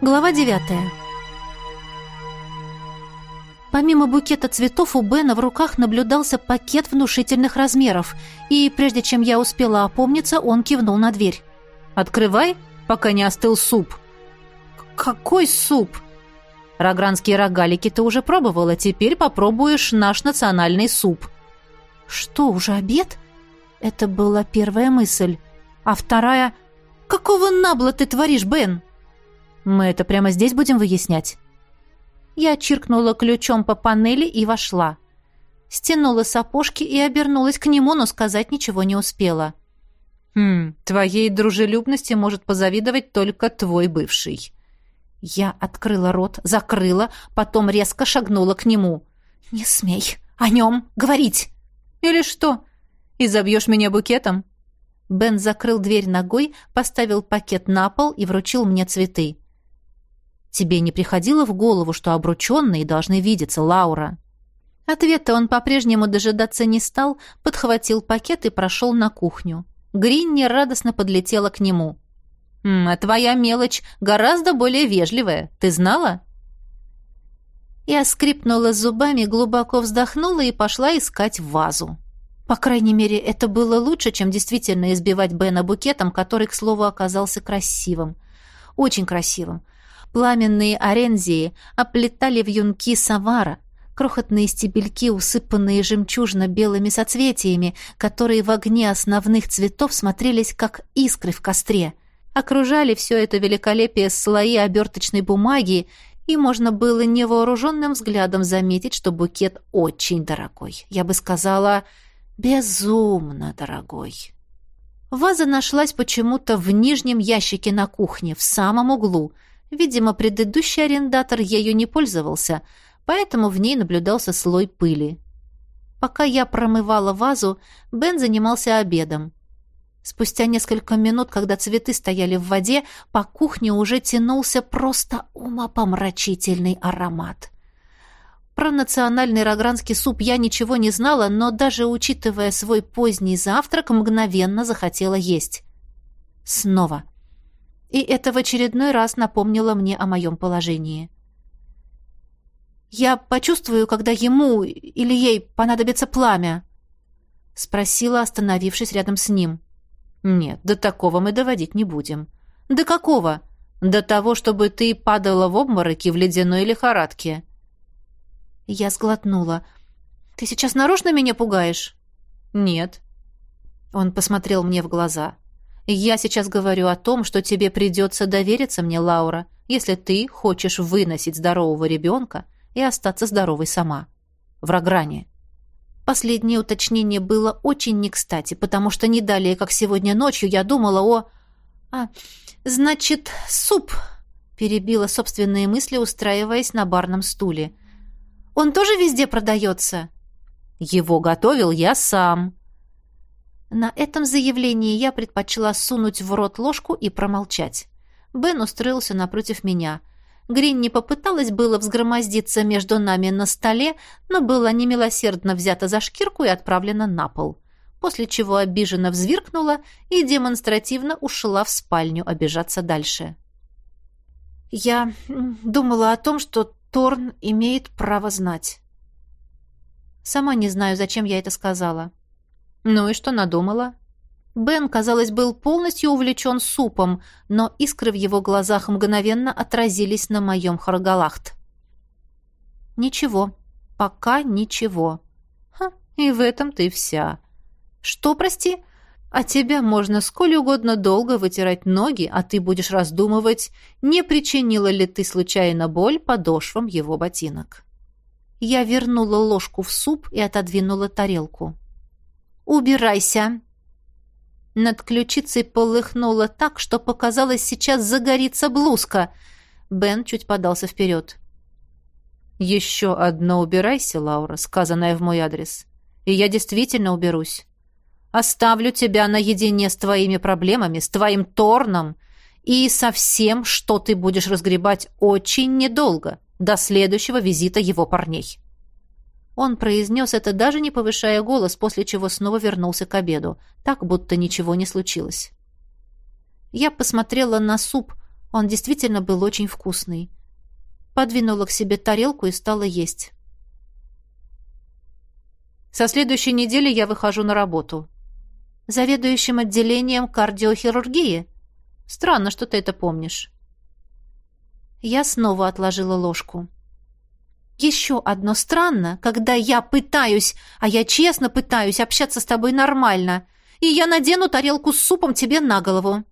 Глава девятая. Помимо букета цветов у Бена в руках наблюдался пакет внушительных размеров, и прежде чем я успела опомниться, он кивнул на дверь. «Открывай, пока не остыл суп». «Какой суп?» «Рогранские рогалики ты уже пробовала, теперь попробуешь наш национальный суп». «Что, уже обед?» Это была первая мысль. А вторая... «Какого набла ты творишь, Бен?» «Мы это прямо здесь будем выяснять?» Я чиркнула ключом по панели и вошла. Стянула сапожки и обернулась к нему, но сказать ничего не успела. «Хм, твоей дружелюбности может позавидовать только твой бывший». Я открыла рот, закрыла, потом резко шагнула к нему. «Не смей о нем говорить!» «Или что? И забьешь меня букетом?» Бен закрыл дверь ногой, поставил пакет на пол и вручил мне цветы. Тебе не приходило в голову, что обрученные должны видеться, Лаура?» Ответа он по-прежнему дожидаться не стал, подхватил пакет и прошел на кухню. Гринни радостно подлетела к нему. «А твоя мелочь гораздо более вежливая. Ты знала?» Я скрипнула зубами, глубоко вздохнула и пошла искать вазу. По крайней мере, это было лучше, чем действительно избивать Бена букетом, который, к слову, оказался красивым. Очень красивым. Пламенные орензии оплетали вьюнки савара, крохотные стебельки, усыпанные жемчужно-белыми соцветиями, которые в огне основных цветов смотрелись как искры в костре. Окружали все это великолепие слои оберточной бумаги, и можно было невооруженным взглядом заметить, что букет очень дорогой. Я бы сказала, безумно дорогой. Ваза нашлась почему-то в нижнем ящике на кухне, в самом углу — Видимо, предыдущий арендатор ею не пользовался, поэтому в ней наблюдался слой пыли. Пока я промывала вазу, Бен занимался обедом. Спустя несколько минут, когда цветы стояли в воде, по кухне уже тянулся просто умопомрачительный аромат. Про национальный рогранский суп я ничего не знала, но даже учитывая свой поздний завтрак, мгновенно захотела есть. Снова. И это в очередной раз напомнило мне о моем положении. «Я почувствую, когда ему или ей понадобится пламя?» — спросила, остановившись рядом с ним. «Нет, до такого мы доводить не будем». «До какого?» «До того, чтобы ты падала в обмороки в ледяной лихорадке». Я сглотнула. «Ты сейчас нарочно меня пугаешь?» «Нет». Он посмотрел мне в глаза. Я сейчас говорю о том, что тебе придется довериться мне, Лаура, если ты хочешь выносить здорового ребенка и остаться здоровой сама. В Рогране. Последнее уточнение было очень не кстати, потому что не далее, как сегодня ночью, я думала о... А, значит, суп, перебила собственные мысли, устраиваясь на барном стуле. Он тоже везде продается? Его готовил я сам, на этом заявлении я предпочла сунуть в рот ложку и промолчать. Бен устроился напротив меня. Гринни попыталась было взгромоздиться между нами на столе, но была немилосердно взята за шкирку и отправлена на пол, после чего обиженно взвиркнула и демонстративно ушла в спальню обижаться дальше. Я думала о том, что Торн имеет право знать. Сама не знаю, зачем я это сказала. «Ну и что надумала?» Бен, казалось, был полностью увлечен супом, но искры в его глазах мгновенно отразились на моем харгалахт. «Ничего. Пока ничего». «Ха, и в этом ты вся». «Что, прости?» «А тебя можно сколь угодно долго вытирать ноги, а ты будешь раздумывать, не причинила ли ты случайно боль подошвам его ботинок». Я вернула ложку в суп и отодвинула тарелку. «Убирайся!» Над ключицей полыхнуло так, что показалось, сейчас загорится блузка. Бен чуть подался вперед. «Еще одно убирайся, Лаура, сказанное в мой адрес. И я действительно уберусь. Оставлю тебя наедине с твоими проблемами, с твоим торном и со всем, что ты будешь разгребать очень недолго, до следующего визита его парней». Он произнес это даже не повышая голос, после чего снова вернулся к обеду, так будто ничего не случилось. Я посмотрела на суп, Он действительно был очень вкусный. Подвинула к себе тарелку и стала есть. Со следующей недели я выхожу на работу. Заведующим отделением кардиохирургии? Странно, что ты это помнишь. Я снова отложила ложку. Еще одно странно, когда я пытаюсь, а я честно пытаюсь общаться с тобой нормально, и я надену тарелку с супом тебе на голову.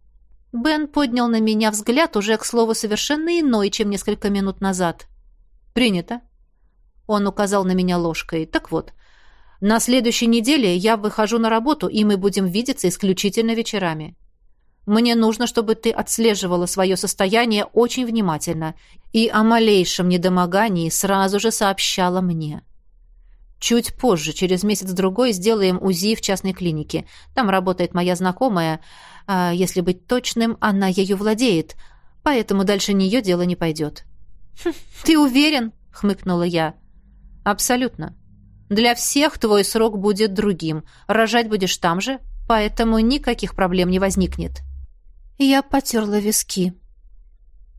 Бен поднял на меня взгляд, уже, к слову, совершенно иной, чем несколько минут назад. «Принято». Он указал на меня ложкой. «Так вот, на следующей неделе я выхожу на работу, и мы будем видеться исключительно вечерами. Мне нужно, чтобы ты отслеживала свое состояние очень внимательно и о малейшем недомогании сразу же сообщала мне. Чуть позже, через месяц-другой, сделаем УЗИ в частной клинике. Там работает моя знакомая, а если быть точным, она ею владеет, поэтому дальше нее дело не пойдет». «Хм, «Ты уверен?» — хмыкнула я. «Абсолютно. Для всех твой срок будет другим. Рожать будешь там же, поэтому никаких проблем не возникнет». Я потерла виски.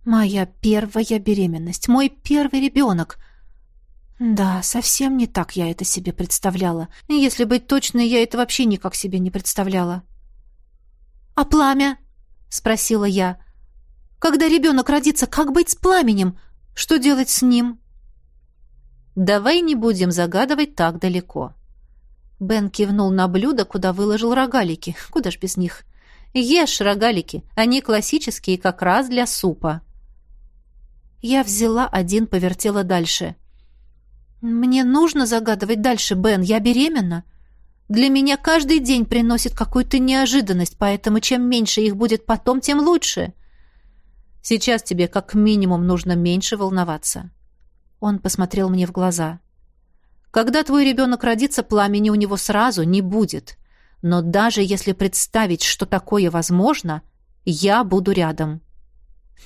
«Моя первая беременность, мой первый ребенок». Да, совсем не так я это себе представляла. Если быть точной, я это вообще никак себе не представляла. «А пламя?» — спросила я. «Когда ребенок родится, как быть с пламенем? Что делать с ним?» «Давай не будем загадывать так далеко». Бен кивнул на блюдо, куда выложил рогалики. Куда ж без них? «Ешь рогалики, они классические как раз для супа». Я взяла один, повертела дальше. «Мне нужно загадывать дальше, Бен, я беременна». Для меня каждый день приносит какую-то неожиданность, поэтому чем меньше их будет потом, тем лучше. Сейчас тебе как минимум нужно меньше волноваться. Он посмотрел мне в глаза. Когда твой ребенок родится, пламени у него сразу не будет. Но даже если представить, что такое возможно, я буду рядом.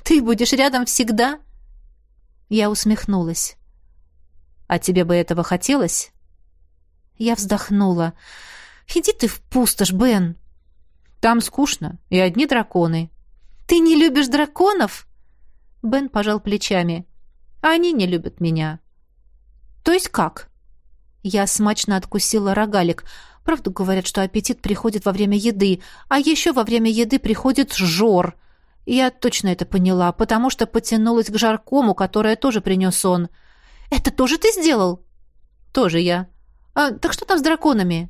Ты будешь рядом всегда? Я усмехнулась. А тебе бы этого хотелось? Я вздохнула. «Иди ты в пустошь, Бен!» «Там скучно, и одни драконы». «Ты не любишь драконов?» Бен пожал плечами. «Они не любят меня». «То есть как?» Я смачно откусила рогалик. Правду говорят, что аппетит приходит во время еды, а еще во время еды приходит жор. Я точно это поняла, потому что потянулась к жаркому, которое тоже принес он. «Это тоже ты сделал?» «Тоже я. А, так что там с драконами?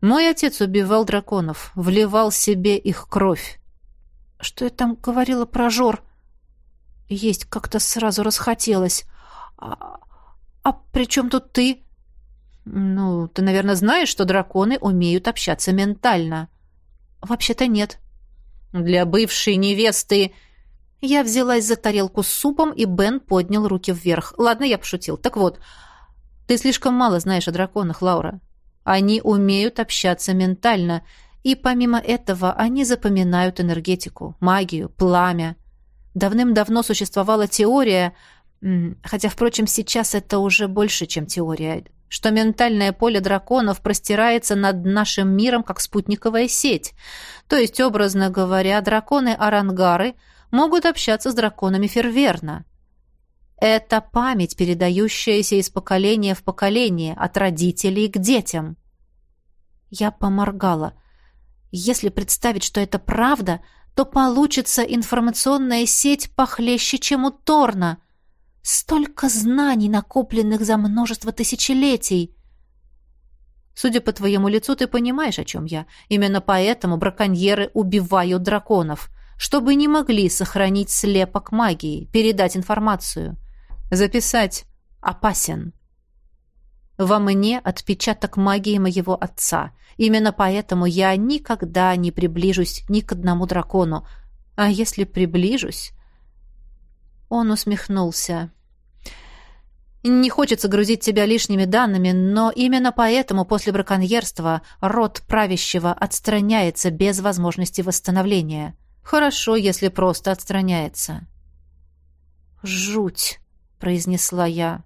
Мой отец убивал драконов, вливал себе их кровь. Что я там говорила про жор? Есть как-то сразу расхотелось. А, а при чем тут ты? Ну, ты, наверное, знаешь, что драконы умеют общаться ментально. Вообще-то нет. Для бывшей невесты... Я взялась за тарелку с супом, и Бен поднял руки вверх. Ладно, я пошутил. Так вот, ты слишком мало знаешь о драконах, Лаура. Они умеют общаться ментально, и помимо этого они запоминают энергетику, магию, пламя. Давным-давно существовала теория, хотя, впрочем, сейчас это уже больше, чем теория, что ментальное поле драконов простирается над нашим миром, как спутниковая сеть. То есть, образно говоря, драконы-арангары могут общаться с драконами ферверно. Это память, передающаяся из поколения в поколение, от родителей к детям. Я поморгала. Если представить, что это правда, то получится информационная сеть похлеще, чем у Торна. Столько знаний, накопленных за множество тысячелетий. Судя по твоему лицу, ты понимаешь, о чем я. Именно поэтому браконьеры убивают драконов, чтобы не могли сохранить слепок магии, передать информацию. Записать «опасен». Во мне отпечаток магии моего отца. Именно поэтому я никогда не приближусь ни к одному дракону. А если приближусь... Он усмехнулся. Не хочется грузить тебя лишними данными, но именно поэтому после браконьерства род правящего отстраняется без возможности восстановления. Хорошо, если просто отстраняется. Жуть. — произнесла я.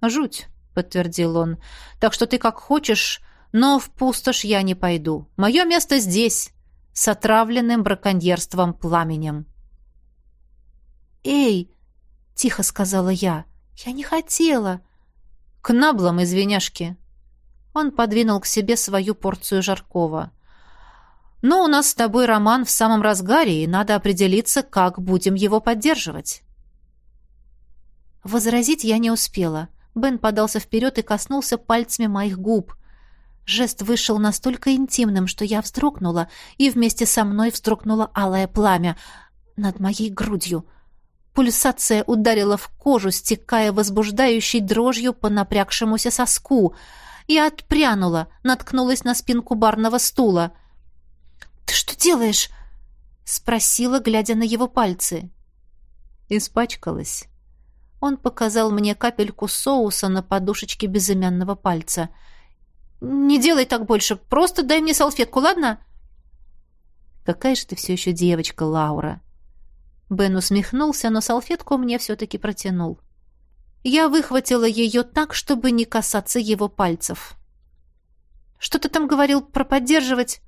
«Жуть», — подтвердил он. «Так что ты как хочешь, но в пустошь я не пойду. Мое место здесь, с отравленным браконьерством пламенем». «Эй!» — тихо сказала я. «Я не хотела!» «К наблам, извиняшки!» Он подвинул к себе свою порцию жаркого. «Но у нас с тобой роман в самом разгаре, и надо определиться, как будем его поддерживать». Возразить я не успела. Бен подался вперед и коснулся пальцами моих губ. Жест вышел настолько интимным, что я вздрогнула, и вместе со мной вздрогнуло алое пламя над моей грудью. Пульсация ударила в кожу, стекая возбуждающей дрожью по напрягшемуся соску. Я отпрянула, наткнулась на спинку барного стула. «Ты что делаешь?» — спросила, глядя на его пальцы. Испачкалась. Он показал мне капельку соуса на подушечке безымянного пальца — «Не делай так больше. Просто дай мне салфетку, ладно?» «Какая же ты все еще девочка, Лаура!» Бен усмехнулся, но салфетку мне все-таки протянул. Я выхватила ее так, чтобы не касаться его пальцев. «Что ты там говорил про поддерживать?»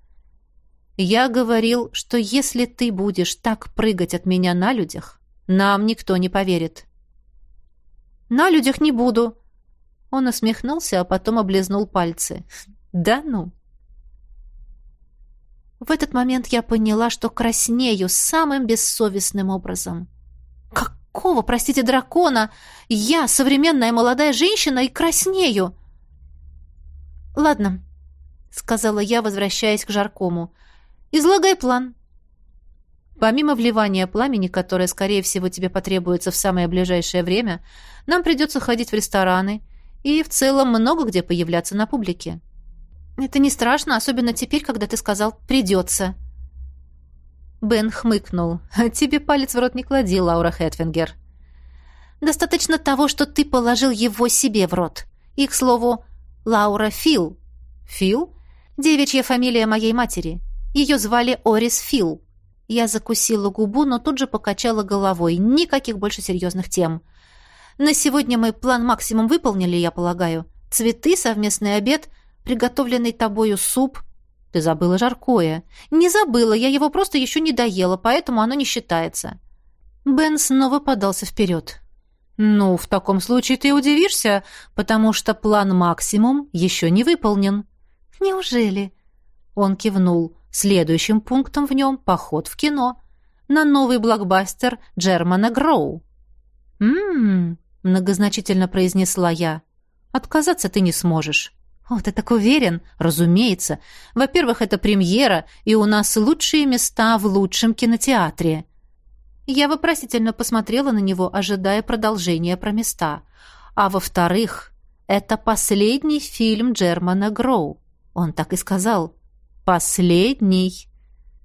«Я говорил, что если ты будешь так прыгать от меня на людях, нам никто не поверит». «На людях не буду», он усмехнулся, а потом облизнул пальцы. «Да ну!» В этот момент я поняла, что краснею самым бессовестным образом. «Какого, простите, дракона? Я, современная молодая женщина, и краснею!» «Ладно», — сказала я, возвращаясь к жаркому. «Излагай план». Помимо вливания пламени, которое, скорее всего, тебе потребуется в самое ближайшее время, нам придется ходить в рестораны — и в целом много где появляться на публике. Это не страшно, особенно теперь, когда ты сказал «придется». Бен хмыкнул. «Тебе палец в рот не клади, Лаура Хэтфингер». «Достаточно того, что ты положил его себе в рот. И, к слову, Лаура Фил». «Фил?» «Девичья фамилия моей матери. Ее звали Орис Фил». Я закусила губу, но тут же покачала головой. Никаких больше серьезных тем. На сегодня мы план максимум выполнили, я полагаю. Цветы, совместный обед, приготовленный тобою суп. Ты забыла жаркое. Не забыла, я его просто еще не доела, поэтому оно не считается. Бен снова подался вперед. «Ну, в таком случае ты удивишься, потому что план максимум еще не выполнен». «Неужели?» Он кивнул. Следующим пунктом в нем — поход в кино. На новый блокбастер Джермана Гроу. «М-м-м», многозначительно произнесла я. Отказаться ты не сможешь. «О, ты так уверен?» «Разумеется. Во-первых, это премьера, и у нас лучшие места в лучшем кинотеатре». Я вопросительно посмотрела на него, ожидая продолжения про места. А во-вторых, это последний фильм Джермана Гроу. Он так и сказал. «Последний».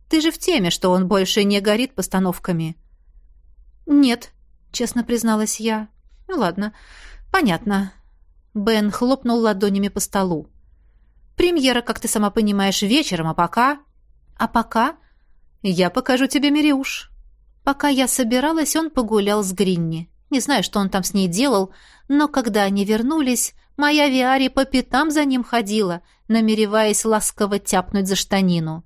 Ты же в теме, что он больше не горит постановками. «Нет», — честно призналась я. Ну ладно, понятно. Бен хлопнул ладонями по столу. Премьера, как ты сама понимаешь, вечером, а пока... А пока... Я покажу тебе Мириуш. Пока я собиралась, он погулял с Гринни. Не знаю, что он там с ней делал, но когда они вернулись, моя Виари по пятам за ним ходила, намереваясь ласково тяпнуть за штанину.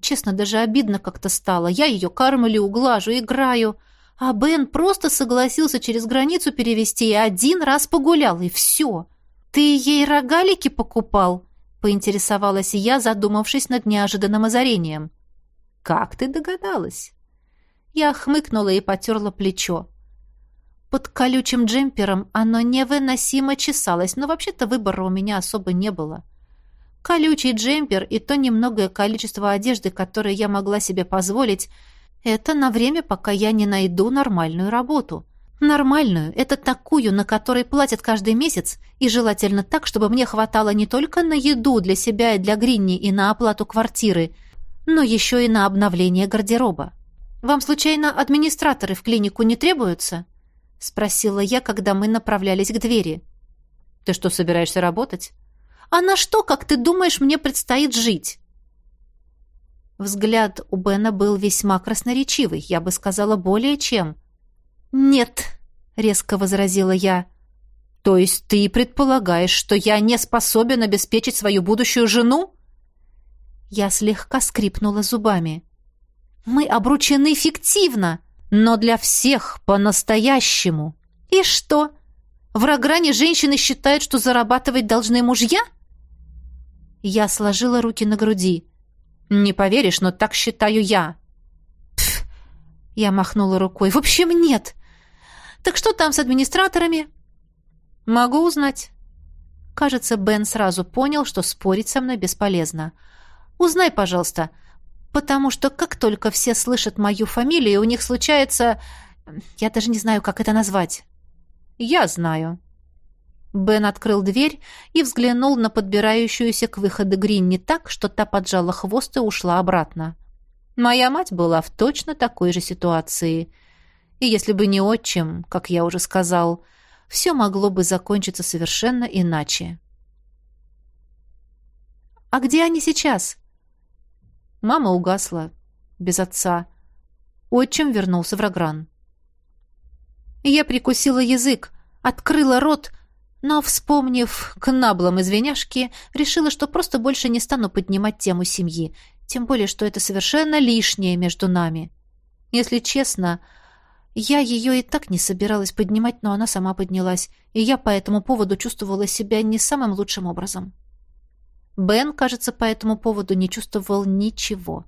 Честно, даже обидно как-то стало. Я ее кормлю, углажу, играю. А Бен просто согласился через границу перевести и один раз погулял, и все. Ты ей рогалики покупал? Поинтересовалась я, задумавшись над неожиданным озарением. Как ты догадалась? Я хмыкнула и потерла плечо. Под колючим джемпером оно невыносимо чесалось, но вообще-то выбора у меня особо не было. Колючий джемпер и то немногое количество одежды, которое я могла себе позволить, это на время, пока я не найду нормальную работу. Нормальную — это такую, на которой платят каждый месяц, и желательно так, чтобы мне хватало не только на еду для себя и для Гринни и на оплату квартиры, но еще и на обновление гардероба. «Вам, случайно, администраторы в клинику не требуются?» — спросила я, когда мы направлялись к двери. «Ты что, собираешься работать?» «А на что, как ты думаешь, мне предстоит жить?» Взгляд у Бена был весьма красноречивый, я бы сказала, более чем. «Нет», — резко возразила я. «То есть ты предполагаешь, что я не способен обеспечить свою будущую жену?» Я слегка скрипнула зубами. «Мы обручены фиктивно!» Но для всех по-настоящему. И что? В Рогране женщины считают, что зарабатывать должны мужья? Я сложила руки на груди. Не поверишь, но так считаю я. Пф, я махнула рукой. В общем, нет. Так что там с администраторами? Могу узнать. Кажется, Бен сразу понял, что спорить со мной бесполезно. Узнай, пожалуйста, потому что как только все слышат мою фамилию, у них случается... Я даже не знаю, как это назвать. Я знаю. Бен открыл дверь и взглянул на подбирающуюся к выходу Гринни так, что та поджала хвост и ушла обратно. Моя мать была в точно такой же ситуации. И если бы не отчим, как я уже сказал, все могло бы закончиться совершенно иначе. «А где они сейчас?» Мама угасла, без отца. Отчим вернулся в Рогран. Я прикусила язык, открыла рот, но, вспомнив к наблам извиняшки, решила, что просто больше не стану поднимать тему семьи, тем более, что это совершенно лишнее между нами. Если честно, я ее и так не собиралась поднимать, но она сама поднялась, и я по этому поводу чувствовала себя не самым лучшим образом. Бен, кажется, по этому поводу не чувствовал ничего.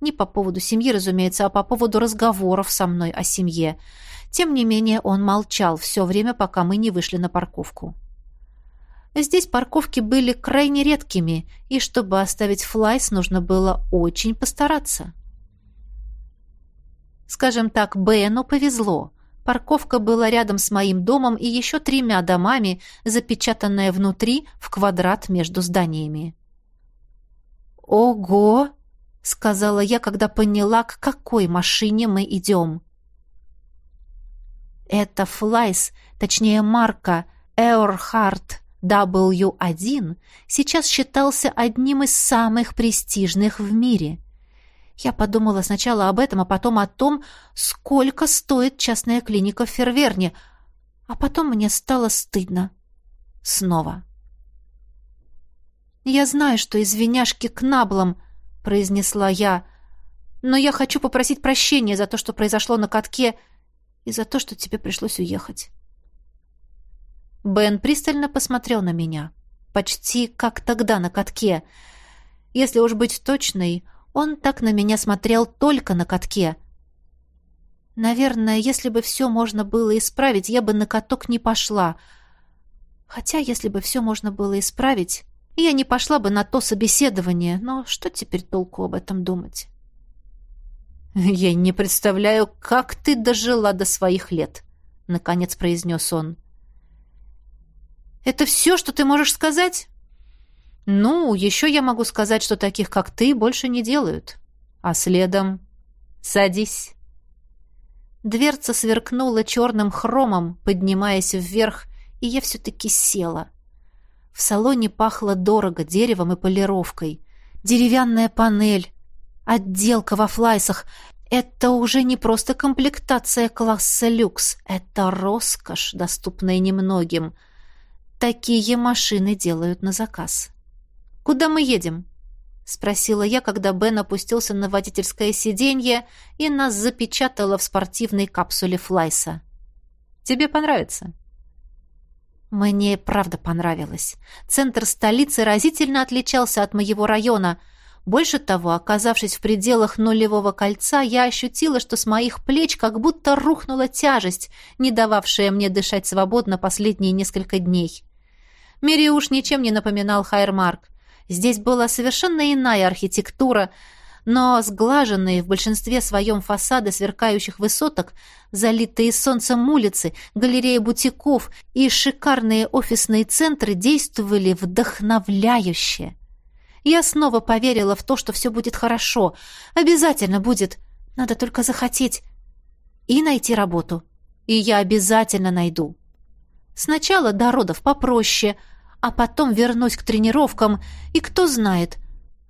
Не по поводу семьи, разумеется, а по поводу разговоров со мной о семье. Тем не менее, он молчал все время, пока мы не вышли на парковку. Здесь парковки были крайне редкими, и чтобы оставить флайс, нужно было очень постараться. Скажем так, Бену повезло. Парковка была рядом с моим домом и еще тремя домами, запечатанная внутри в квадрат между зданиями. «Ого!» — сказала я, когда поняла, к какой машине мы идем. Это Флайс, точнее марка Эорхарт W1, сейчас считался одним из самых престижных в мире. Я подумала сначала об этом, а потом о том, сколько стоит частная клиника в Ферверне, а потом мне стало стыдно. Снова. «Я знаю, что извиняшки к наблам», — произнесла я, — «но я хочу попросить прощения за то, что произошло на катке, — и за то, что тебе пришлось уехать. Бен пристально посмотрел на меня, почти как тогда на катке. Если уж быть точной, он так на меня смотрел только на катке. Наверное, если бы все можно было исправить, я бы на каток не пошла. Хотя, если бы все можно было исправить, я не пошла бы на то собеседование, но что теперь толку об этом думать? «Я не представляю, как ты дожила до своих лет», — наконец произнес он. «Это все, что ты можешь сказать?» «Ну, еще я могу сказать, что таких, как ты, больше не делают. А следом...» «Садись». Дверца сверкнула черным хромом, поднимаясь вверх, и я все-таки села. В салоне пахло дорого деревом и полировкой. Деревянная панель, Отделка во флайсах — это уже не просто комплектация класса люкс, это роскошь, доступная немногим. Такие машины делают на заказ. «Куда мы едем?» — спросила я, когда Бен опустился на водительское сиденье и нас запечатало в спортивной капсуле Флайса. «Тебе понравится?» Мне правда понравилось. Центр столицы разительно отличался от моего района — больше того, оказавшись в пределах нулевого кольца, я ощутила, что с моих плеч как будто рухнула тяжесть, не дававшая мне дышать свободно последние несколько дней. Мериуш ничем не напоминал Хайермарк. Здесь была совершенно иная архитектура, но сглаженные в большинстве своем фасады сверкающих высоток, залитые солнцем улицы, галереи бутиков и шикарные офисные центры действовали вдохновляюще. Я снова поверила в то, что все будет хорошо. Обязательно будет. Надо только захотеть. И найти работу. И я обязательно найду. Сначала до родов попроще, а потом вернусь к тренировкам, и кто знает,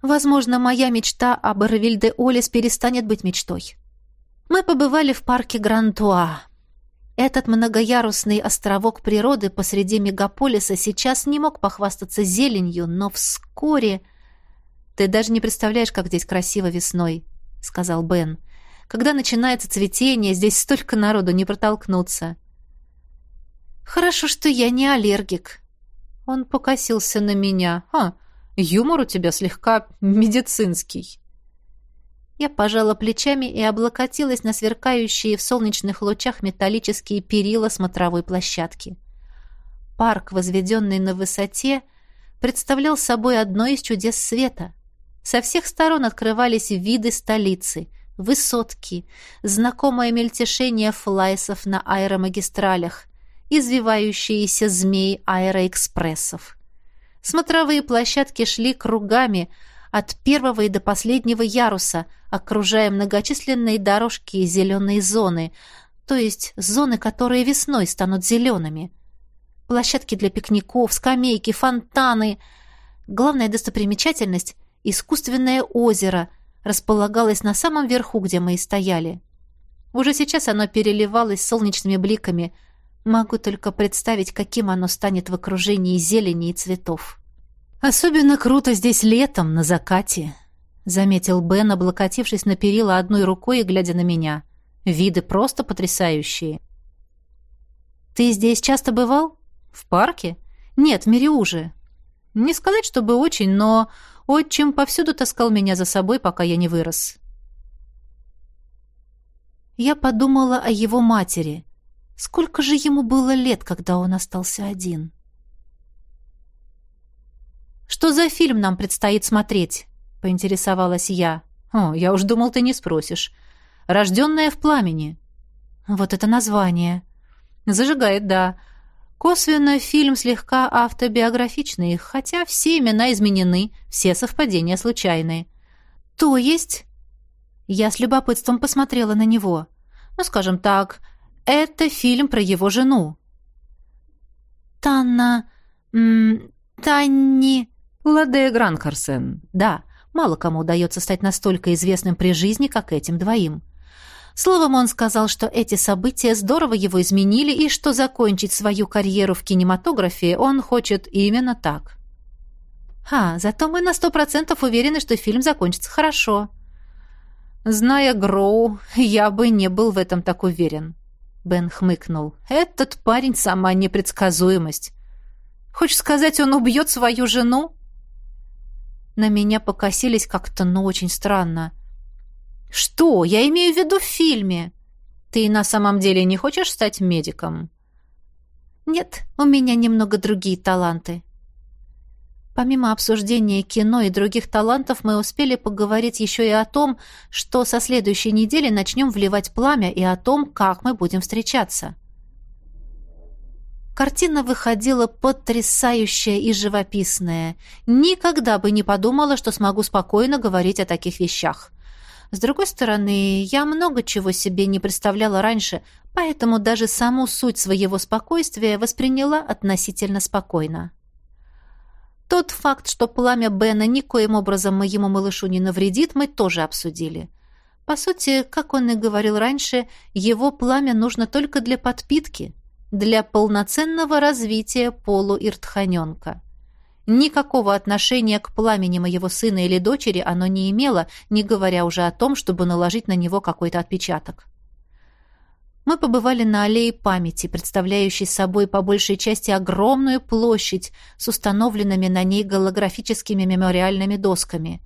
возможно, моя мечта об Эрвильде-Олес перестанет быть мечтой. Мы побывали в парке Грантуа. Этот многоярусный островок природы посреди мегаполиса сейчас не мог похвастаться зеленью, но вскоре... «Ты даже не представляешь, как здесь красиво весной», — сказал Бен. Когда начинается цветение, здесь столько народу не протолкнуться. Хорошо, что я не аллергик. Он покосился на меня. А, юмор у тебя слегка медицинский. Я пожала плечами и облокотилась на сверкающие в солнечных лучах металлические перила смотровой площадки. Парк, возведенный на высоте, представлял собой одно из чудес света. Со всех сторон открывались виды столицы, высотки, знакомое мельтешение флайсов на аэромагистралях, извивающиеся змеи аэроэкспрессов. Смотровые площадки шли кругами от первого и до последнего яруса, окружая многочисленные дорожки и зеленые зоны, то есть зоны, которые весной станут зелеными – Площадки для пикников, скамейки, фонтаны. Главная достопримечательность — искусственное озеро — располагалось на самом верху, где мы и стояли. Уже сейчас оно переливалось солнечными бликами. Могу только представить, каким оно станет в окружении зелени и цветов. «Особенно круто здесь летом, на закате», — заметил Бен, облокотившись на перила одной рукой и глядя на меня. «Виды просто потрясающие». «Ты здесь часто бывал?» «В парке? Нет, в Мириуже. Не сказать, чтобы очень, но отчим повсюду таскал меня за собой, пока я не вырос». Я подумала о его матери. Сколько же ему было лет, когда он остался один? «Что за фильм нам предстоит смотреть?» — поинтересовалась я. «О, я уж думал, ты не спросишь. «Рожденная в пламени». «Вот это название». «Зажигает, да. Косвенно фильм слегка автобиографичный, хотя все имена изменены, все совпадения случайные. То есть... Я с любопытством посмотрела на него. Ну, скажем так, это фильм про его жену. Танна... Танни... Ладея Гранкарсен. Да, мало кому удается стать настолько известным при жизни, как этим двоим. Словом, он сказал, что эти события здорово его изменили и что закончить свою карьеру в кинематографе он хочет именно так. «Ха, зато мы на сто процентов уверены, что фильм закончится хорошо». «Зная Гроу, я бы не был в этом так уверен», — Бен хмыкнул. «Этот парень — сама непредсказуемость. Хочешь сказать, он убьет свою жену?» На меня покосились как-то, ну, очень странно. «Что? Я имею в виду в фильме!» «Ты на самом деле не хочешь стать медиком?» «Нет, у меня немного другие таланты». Помимо обсуждения кино и других талантов, мы успели поговорить еще и о том, что со следующей недели начнем вливать пламя, и о том, как мы будем встречаться. Картина выходила потрясающая и живописная. Никогда бы не подумала, что смогу спокойно говорить о таких вещах. С другой стороны, я много чего себе не представляла раньше, поэтому даже саму суть своего спокойствия восприняла относительно спокойно. Тот факт, что пламя Бена никоим образом моему малышу не навредит, мы тоже обсудили. По сути, как он и говорил раньше, его пламя нужно только для подпитки, для полноценного развития полуиртханенка. Никакого отношения к пламени моего сына или дочери оно не имело, не говоря уже о том, чтобы наложить на него какой-то отпечаток. Мы побывали на аллее памяти, представляющей собой по большей части огромную площадь с установленными на ней голографическими мемориальными досками.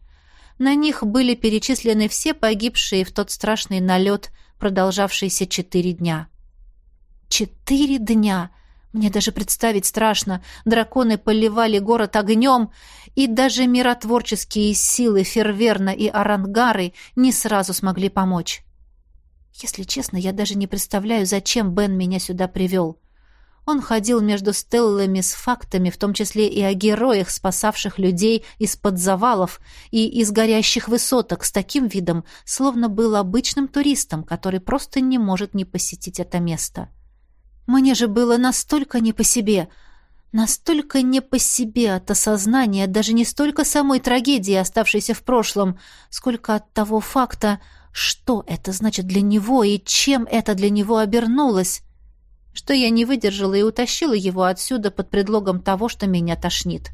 На них были перечислены все погибшие в тот страшный налет, продолжавшийся четыре дня. Четыре дня! Мне даже представить страшно. Драконы поливали город огнем, и даже миротворческие силы Ферверна и Арангары не сразу смогли помочь. Если честно, я даже не представляю, зачем Бен меня сюда привел. Он ходил между стеллами с фактами, в том числе и о героях, спасавших людей из-под завалов и из горящих высоток, с таким видом, словно был обычным туристом, который просто не может не посетить это место. — мне же было настолько не по себе, настолько не по себе от осознания даже не столько самой трагедии, оставшейся в прошлом, сколько от того факта, что это значит для него и чем это для него обернулось, что я не выдержала и утащила его отсюда под предлогом того, что меня тошнит.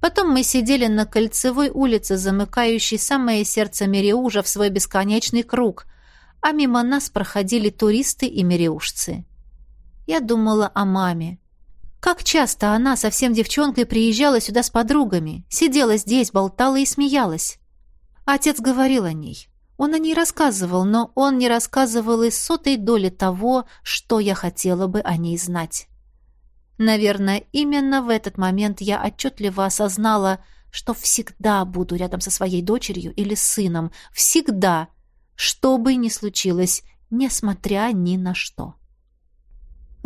Потом мы сидели на кольцевой улице, замыкающей самое сердце Мериужа в свой бесконечный круг — а мимо нас проходили туристы и мериушцы. Я думала о маме. Как часто она, совсем девчонкой, приезжала сюда с подругами, сидела здесь, болтала и смеялась. Отец говорил о ней. Он о ней рассказывал, но он не рассказывал и сотой доли того, что я хотела бы о ней знать. Наверное, именно в этот момент я отчетливо осознала, что всегда буду рядом со своей дочерью или сыном. Всегда. Что бы ни случилось, несмотря ни на что.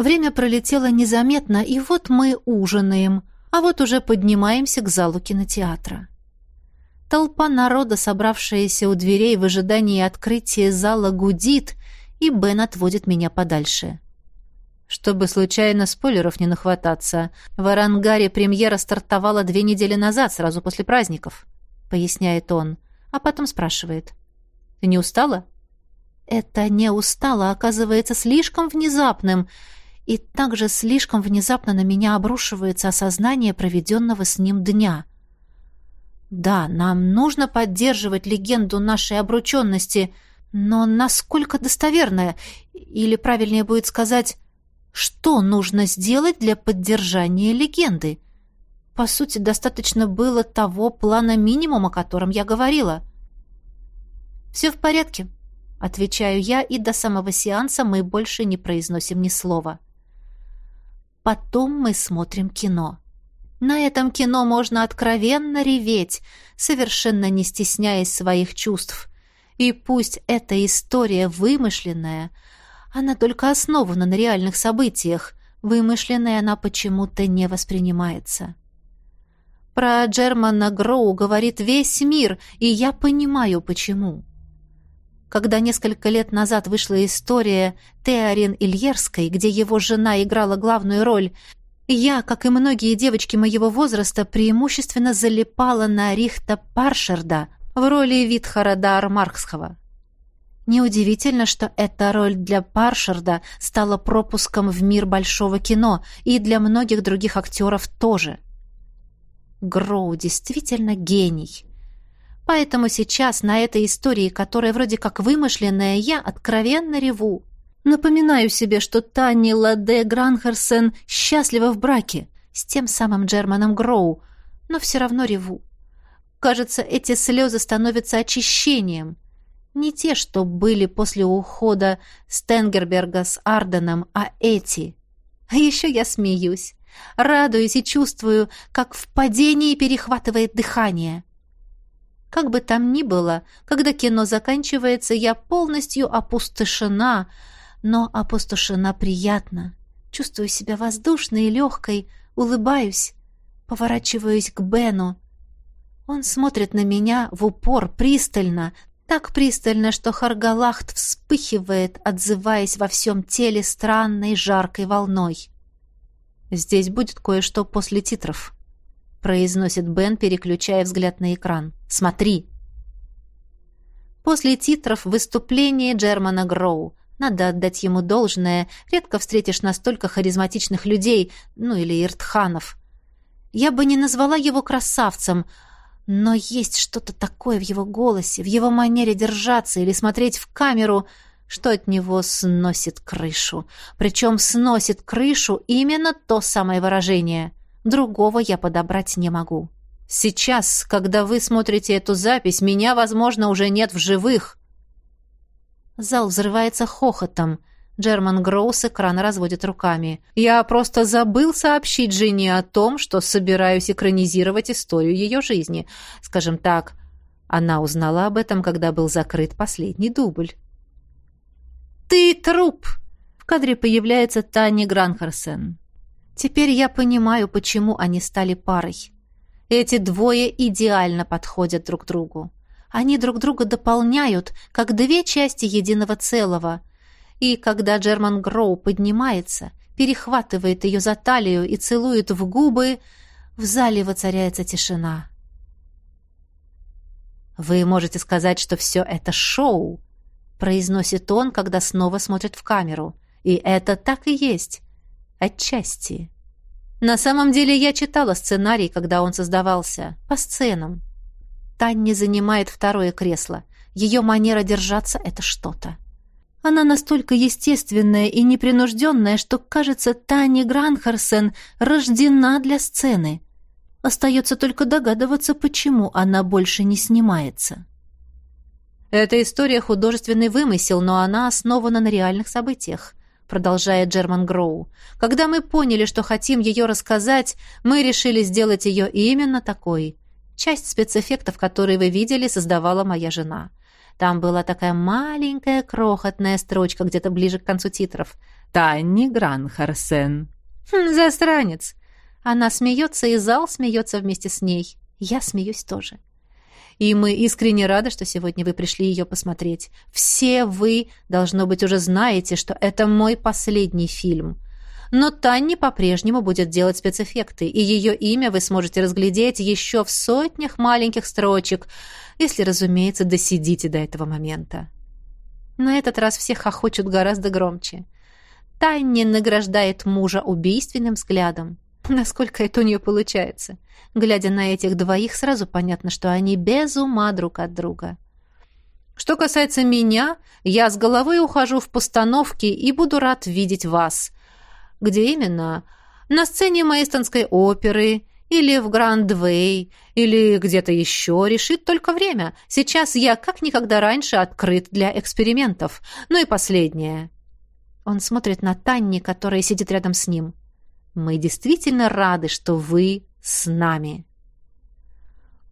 Время пролетело незаметно, и вот мы ужинаем, а вот уже поднимаемся к залу кинотеатра. Толпа народа, собравшаяся у дверей в ожидании открытия зала, гудит, и Бен отводит меня подальше. Чтобы случайно спойлеров не нахвататься, в Арангаре премьера стартовала две недели назад, сразу после праздников, поясняет он, а потом спрашивает. Ты не устала? Это не устала, оказывается слишком внезапным, и также слишком внезапно на меня обрушивается осознание проведенного с ним дня. Да, нам нужно поддерживать легенду нашей обрученности, но насколько достоверная, или правильнее будет сказать, что нужно сделать для поддержания легенды? По сути, достаточно было того плана минимума, о котором я говорила. «Все в порядке», — отвечаю я, и до самого сеанса мы больше не произносим ни слова. Потом мы смотрим кино. На этом кино можно откровенно реветь, совершенно не стесняясь своих чувств. И пусть эта история вымышленная — она только основана на реальных событиях. Вымышленная она почему-то не воспринимается. Про Джермана Гроу говорит весь мир, и я понимаю, почему. Когда несколько лет назад вышла история Теорин Ильерской, где его жена играла главную роль, я, как и многие девочки моего возраста, преимущественно залипала на Рихта Паршерда в роли Витхара Марксхова. Неудивительно, что эта роль для Паршерда стала пропуском в мир большого кино, и для многих других актеров тоже. Гроу действительно гений. Поэтому сейчас на этой истории, которая вроде как вымышленная, я откровенно реву. Напоминаю себе, что Таня Ладе Гранхерсен счастлива в браке с тем самым Джерманом Гроу, но все равно реву. Кажется, эти слезы становятся очищением — не те, что были после ухода Стенгерберга с Арденом, а эти. А еще я смеюсь, радуюсь и чувствую, как в падении перехватывает дыхание. Как бы там ни было, когда кино заканчивается, я полностью опустошена, но опустошена приятно. Чувствую себя воздушной и легкой, улыбаюсь, поворачиваюсь к Бену. Он смотрит на меня в упор, пристально, так пристально, что Харгалахт вспыхивает, отзываясь во всем теле странной жаркой волной. «Здесь будет кое-что после титров», — произносит Бен, переключая взгляд на экран. «Смотри!» После титров выступление Джермана Гроу. Надо отдать ему должное. Редко встретишь настолько харизматичных людей, ну или иртханов. Я бы не назвала его красавцем — но есть что-то такое в его голосе, в его манере держаться или смотреть в камеру, что от него сносит крышу. Причем сносит крышу именно то самое выражение. Другого я подобрать не могу. Сейчас, когда вы смотрите эту запись, меня, возможно, уже нет в живых. Зал взрывается хохотом. Джерман Гроу с экрана разводит руками. «Я просто забыл сообщить жене о том, что собираюсь экранизировать историю ее жизни. Скажем так, она узнала об этом, когда был закрыт последний дубль». «Ты труп!» В кадре появляется Таня Гранхарсен. Теперь я понимаю, почему они стали парой. Эти двое идеально подходят друг другу. Они друг друга дополняют, как две части единого целого – и когда Джерман Гроу поднимается, перехватывает ее за талию и целует в губы, в зале воцаряется тишина. «Вы можете сказать, что все это шоу», — произносит он, когда снова смотрит в камеру. «И это так и есть. Отчасти». На самом деле я читала сценарий, когда он создавался, по сценам. Танни занимает второе кресло. Ее манера держаться — это что-то. Она настолько естественная и непринужденная, что, кажется, Таня Гранхарсен рождена для сцены. Остается только догадываться, почему она больше не снимается. Эта история художественный вымысел, но она основана на реальных событиях продолжает Джерман Гроу. Когда мы поняли, что хотим ее рассказать, мы решили сделать ее именно такой. Часть спецэффектов, которые вы видели, создавала моя жена. Там была такая маленькая крохотная строчка где-то ближе к концу титров. «Танни Гранхарсен». Хм, засранец. Она смеется, и зал смеется вместе с ней. Я смеюсь тоже. И мы искренне рады, что сегодня вы пришли ее посмотреть. Все вы, должно быть, уже знаете, что это мой последний фильм. Но Танни по-прежнему будет делать спецэффекты, и ее имя вы сможете разглядеть еще в сотнях маленьких строчек, если, разумеется, досидите до этого момента. На этот раз все хохочут гораздо громче. Танни награждает мужа убийственным взглядом. Насколько это у нее получается? Глядя на этих двоих, сразу понятно, что они без ума друг от друга. Что касается меня, я с головой ухожу в постановки и буду рад видеть вас. Где именно? На сцене Мейстонской оперы или в Гранд-Вей, или где-то еще, решит только время. Сейчас я как никогда раньше открыт для экспериментов. Ну и последнее. Он смотрит на Танни, которая сидит рядом с ним. Мы действительно рады, что вы с нами.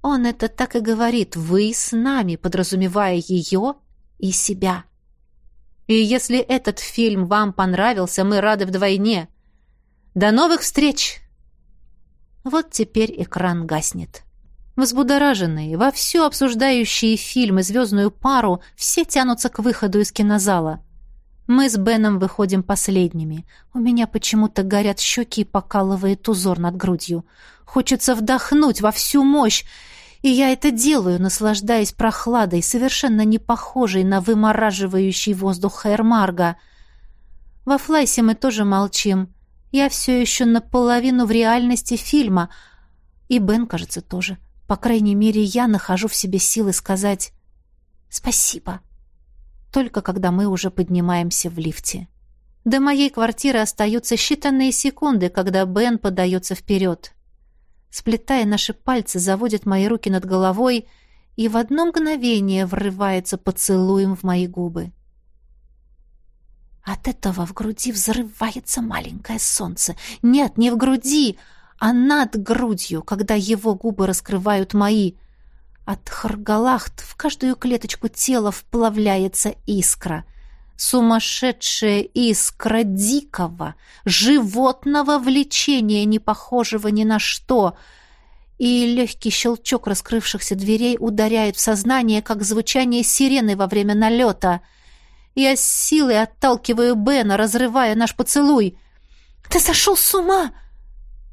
Он это так и говорит, вы с нами, подразумевая ее и себя. И если этот фильм вам понравился, мы рады вдвойне. До новых встреч! Вот теперь экран гаснет. Взбудораженные, вовсю обсуждающие фильм и звездную пару, все тянутся к выходу из кинозала. Мы с Беном выходим последними. У меня почему-то горят щеки и покалывает узор над грудью. Хочется вдохнуть во всю мощь, и я это делаю, наслаждаясь прохладой, совершенно не похожей на вымораживающий воздух Хайермарга. Во Флайсе мы тоже молчим. Я все еще наполовину в реальности фильма. И Бен, кажется, тоже. По крайней мере, я нахожу в себе силы сказать «спасибо» только когда мы уже поднимаемся в лифте. До моей квартиры остаются считанные секунды, когда Бен подается вперед. Сплетая наши пальцы, заводит мои руки над головой и в одно мгновение врывается поцелуем в мои губы. От этого в груди взрывается маленькое солнце. Нет, не в груди, а над грудью, когда его губы раскрывают мои — от харгалахт в каждую клеточку тела вплавляется искра. Сумасшедшая искра дикого, животного влечения, не похожего ни на что. И легкий щелчок раскрывшихся дверей ударяет в сознание, как звучание сирены во время налета. Я с силой отталкиваю Бена, разрывая наш поцелуй. «Ты сошел с ума!»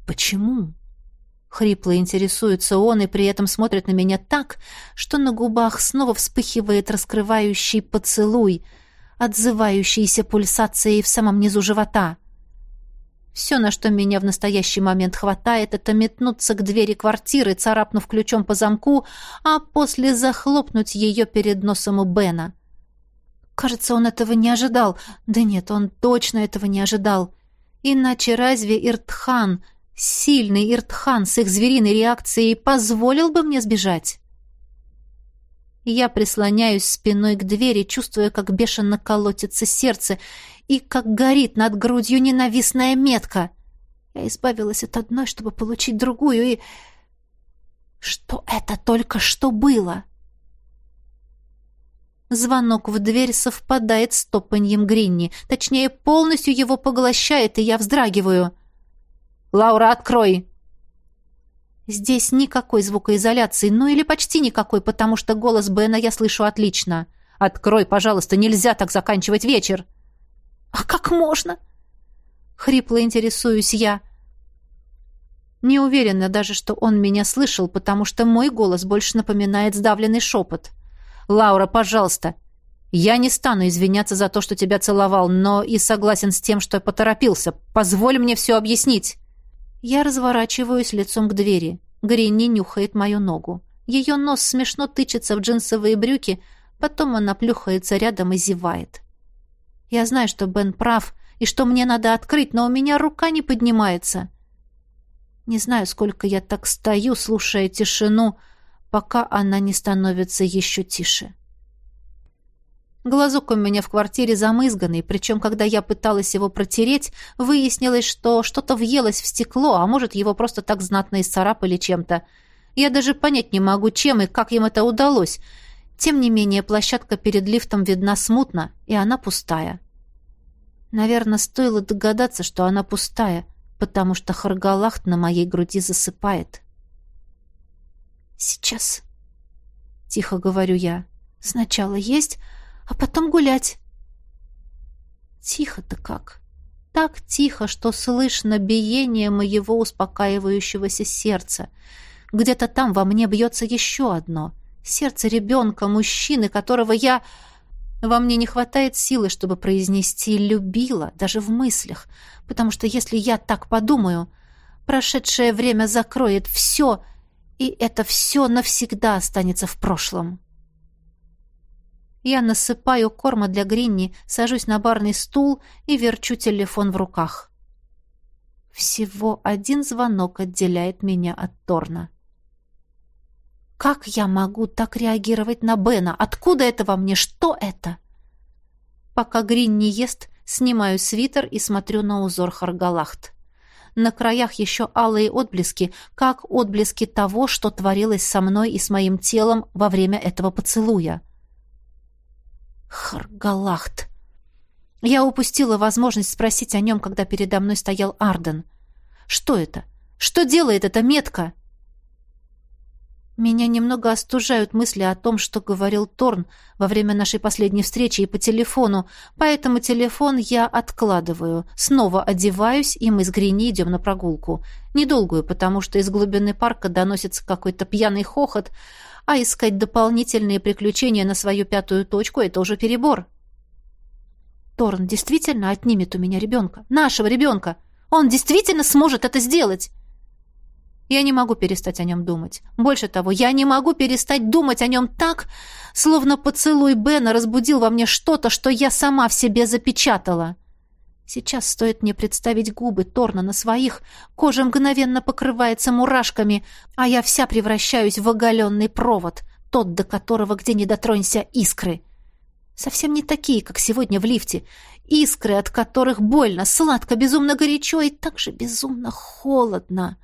«Почему?» Хрипло интересуется он и при этом смотрит на меня так, что на губах снова вспыхивает раскрывающий поцелуй, отзывающийся пульсацией в самом низу живота. Все, на что меня в настоящий момент хватает, это метнуться к двери квартиры, царапнув ключом по замку, а после захлопнуть ее перед носом у Бена. Кажется, он этого не ожидал. Да нет, он точно этого не ожидал. Иначе разве Иртхан Сильный Иртхан с их звериной реакцией позволил бы мне сбежать. Я прислоняюсь спиной к двери, чувствуя, как бешено колотится сердце и как горит над грудью ненавистная метка. Я избавилась от одной, чтобы получить другую, и... Что это только что было? Звонок в дверь совпадает с топаньем Гринни. Точнее, полностью его поглощает, и я вздрагиваю — «Лаура, открой!» Здесь никакой звукоизоляции, ну или почти никакой, потому что голос Бена я слышу отлично. «Открой, пожалуйста, нельзя так заканчивать вечер!» «А как можно?» Хрипло интересуюсь я. Не уверена даже, что он меня слышал, потому что мой голос больше напоминает сдавленный шепот. «Лаура, пожалуйста, я не стану извиняться за то, что тебя целовал, но и согласен с тем, что поторопился. Позволь мне все объяснить». Я разворачиваюсь лицом к двери. Гринни нюхает мою ногу. Ее нос смешно тычется в джинсовые брюки, потом она плюхается рядом и зевает. Я знаю, что Бен прав, и что мне надо открыть, но у меня рука не поднимается. Не знаю, сколько я так стою, слушая тишину, пока она не становится еще тише. Глазок у меня в квартире замызганный, причем, когда я пыталась его протереть, выяснилось, что что-то въелось в стекло, а может, его просто так знатно исцарапали чем-то. Я даже понять не могу, чем и как им это удалось. Тем не менее, площадка перед лифтом видна смутно, и она пустая. Наверное, стоило догадаться, что она пустая, потому что Харгалахт на моей груди засыпает. «Сейчас», — тихо говорю я, — «сначала есть, а потом гулять». Тихо-то как. Так тихо, что слышно биение моего успокаивающегося сердца. Где-то там во мне бьется еще одно. Сердце ребенка, мужчины, которого я... Во мне не хватает силы, чтобы произнести «любила», даже в мыслях, потому что если я так подумаю, прошедшее время закроет все, и это все навсегда останется в прошлом. Я насыпаю корма для Гринни, сажусь на барный стул и верчу телефон в руках. Всего один звонок отделяет меня от Торна. Как я могу так реагировать на Бена? Откуда это во мне? Что это? Пока Грин не ест, снимаю свитер и смотрю на узор Харгалахт. На краях еще алые отблески, как отблески того, что творилось со мной и с моим телом во время этого поцелуя. Харгалахт. Я упустила возможность спросить о нем, когда передо мной стоял Арден. Что это? Что делает эта метка? Меня немного остужают мысли о том, что говорил Торн во время нашей последней встречи и по телефону, поэтому телефон я откладываю, снова одеваюсь, и мы с Грини идем на прогулку. Недолгую, потому что из глубины парка доносится какой-то пьяный хохот, а искать дополнительные приключения на свою пятую точку — это уже перебор. Торн действительно отнимет у меня ребенка, нашего ребенка. Он действительно сможет это сделать. Я не могу перестать о нем думать. Больше того, я не могу перестать думать о нем так, словно поцелуй Бена разбудил во мне что-то, что я сама в себе запечатала. Сейчас стоит мне представить губы Торна на своих, кожа мгновенно покрывается мурашками, а я вся превращаюсь в оголенный провод, тот, до которого где не дотронься искры. Совсем не такие, как сегодня в лифте. Искры, от которых больно, сладко, безумно горячо и так же безумно холодно.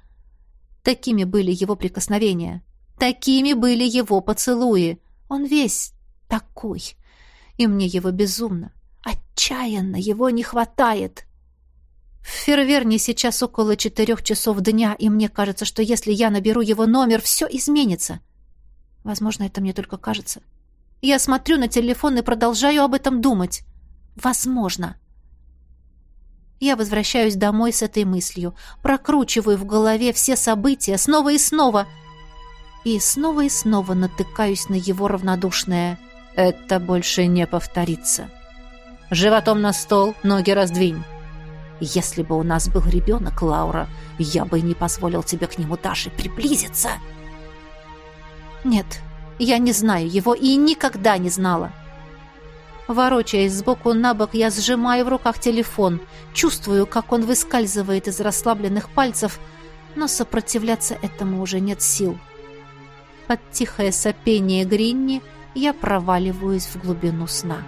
Такими были его прикосновения. Такими были его поцелуи. Он весь такой. И мне его безумно, Отчаянно его не хватает. В Ферверне сейчас около четырех часов дня, и мне кажется, что если я наберу его номер, все изменится. Возможно, это мне только кажется. Я смотрю на телефон и продолжаю об этом думать. Возможно. Я возвращаюсь домой с этой мыслью, прокручиваю в голове все события снова и снова, и снова и снова натыкаюсь на его равнодушное «это больше не повторится». Животом на стол, ноги раздвинь. Если бы у нас был ребенок, Лаура, я бы не позволил тебе к нему даже приблизиться. Нет, я не знаю его и никогда не знала. Ворочаясь сбоку на бок, я сжимаю в руках телефон, чувствую, как он выскальзывает из расслабленных пальцев, но сопротивляться этому уже нет сил. Под тихое сопение Гринни я проваливаюсь в глубину сна.